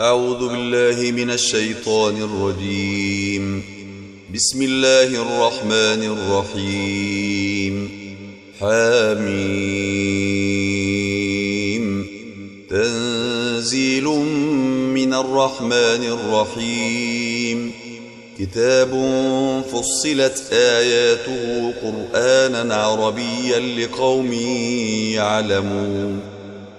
أعوذ بالله من الشيطان الرجيم. بسم الله الرحمن الرحيم. حميم. تنزيل من الرحمن الرحيم. كتاب فصلت آياته قرآنا عربيا لقوم يعلمون.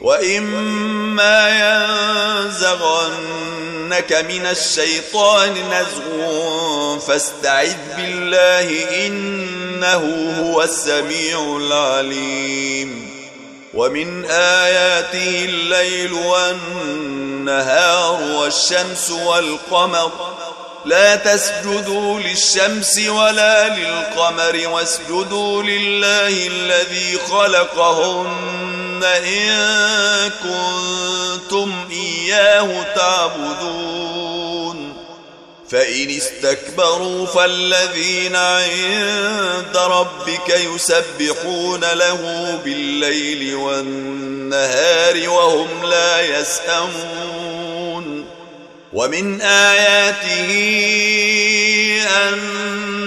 وإما ينزغنك من الشيطان نزغ فاستعذ بالله إنه هو السميع العليم ومن آياته الليل والنهار والشمس والقمر لا تسجدوا للشمس ولا للقمر واسجدوا لله الذي خلقهن إن كنتم إياه تعبدون. فإن استكبروا فالذين عند ربك يسبحون له بالليل والنهار وهم لا يسأمون. ومن آياته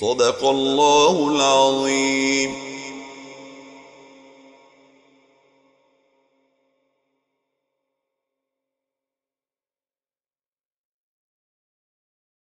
صدق الله العظيم.